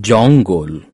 জঙ্গল